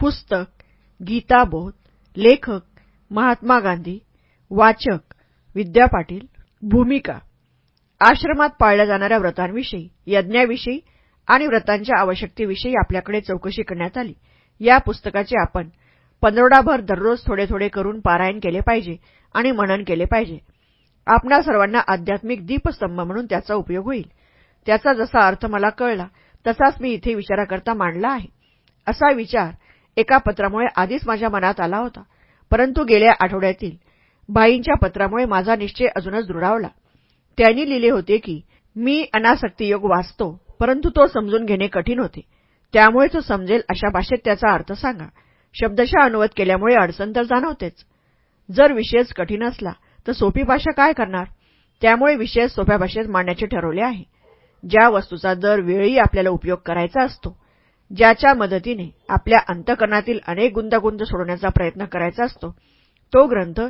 पुस्तक गीताबोध लेखक महात्मा गांधी वाचक विद्या पाटील भूमिका. आश्रमात पाळल्या जाणाऱ्या व्रतांविषयी यज्ञाविषयी आणि व्रतांच्या आवश्यकतेविषयी आपल्याकडे चौकशी करण्यात आली. या पुस्तकाचे आपण पंधरवडाभर दररोज थोडे थोडे करून पारायण केले पाहिजे आणि मनन केले पाहिजे. आपणा सर्वांना आध्यात्मिक दीपस्तंभ म्हणून त्याचा उपयोग होईल. त्याचा जसा अर्थ मला कळला तसाच मी इथे विचाराकरता मांडला आहे. असा विचार एका पत्रामुळे आधीच माझ्या मनात आला होता. परंतु गेल्या आठवड्यातील बाईंच्या पत्रामुळे माझा निश्चय अजूनच दृढावला त्यांनी लिहिले होते की मी अनासक्ती योग वाचतो परंतु तो समजून घेणे कठीण होते. त्यामुळे तो समजेल अशा भाषेत त्याचा अर्थ सांगा. शब्दशः अनुवाद केल्यामुळे अडचण तर जाणवतेच. जर विषयच कठीण असला तर सोपी भाषा काय करणार? त्यामुळे विषय सोप्या भाषेत मांडण्याचे ठरवले आहे. ज्या वस्तूचा दर वेळी आपल्याला उपयोग करायचा असतो ज्याच्या मदतीने आपल्या अंतकरणातील अनेक गुंतागुंत सोडवण्याचा प्रयत्न करायचा असतो तो ग्रंथ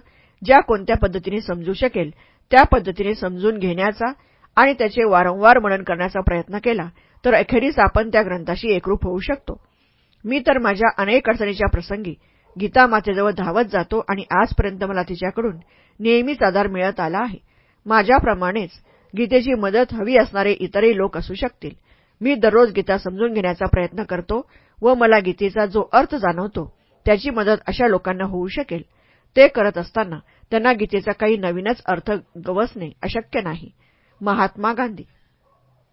ज्या कोणत्या पद्धतीने समजू शकेल त्या पद्धतीने समजून घेण्याचा आणि त्याचे वारंवार मनन करण्याचा प्रयत्न केला तर अखेरीस आपण त्या ग्रंथाशी एकरूप होऊ शकतो. मी तर माझ्या अनेक अडचणीच्या प्रसंगी गीता मातेजवळ धावत जातो आणि आजपर्यंत मला तिच्याकडून नेहमीच आधार मिळत आला आहे. माझ्याप्रमाणेच गीतेची मदत हवी असणारे इतरही लोक असू शकतील. मी दररोज गीता समजून घेण्याचा प्रयत्न करतो व मला गीतेचा जो अर्थ जाणवतो त्याची मदत अशा लोकांना होऊ शकेल. ते करत असताना त्यांना गीतेचा काही नवीनच अर्थ गवसणे अशक्य नाही. महात्मा गांधी